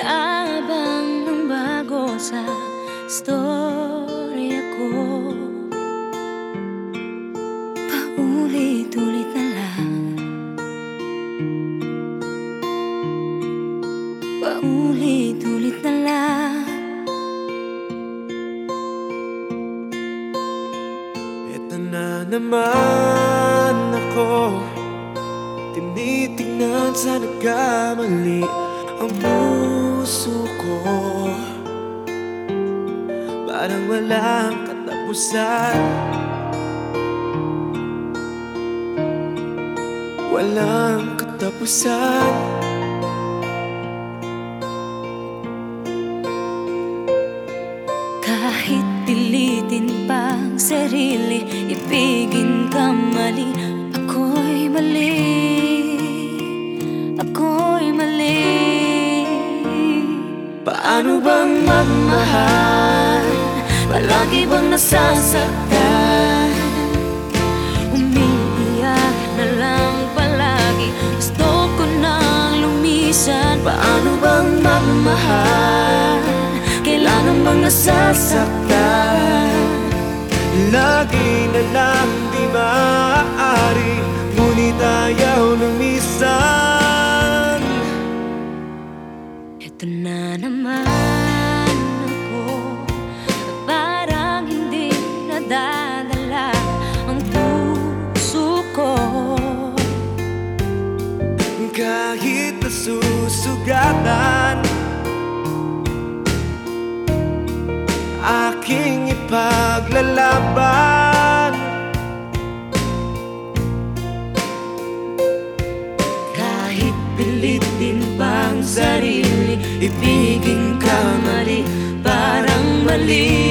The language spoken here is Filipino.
nag-aabang ng bago sa storya ko Paulit-ulit na lang. Paulit-ulit na lang. Ito na naman ako. Tinitignan sa nagkamali. Ang buhay puso ko. Parang walang katapusan. Walang katapusan. Kahit pilitin pang sarili Ibigin ka mali Paano bang magmahal? Palagi bang nasasaktan Umiiyak na lang palagi Gusto ko nang lumisan Paano bang magmahal? Kailangan bang nasasaktan? Lagi na lang Kahit nasusugatan Aking ipaglalaban. Kahit pilitin pang sarili Ibigin ka mali Parang mali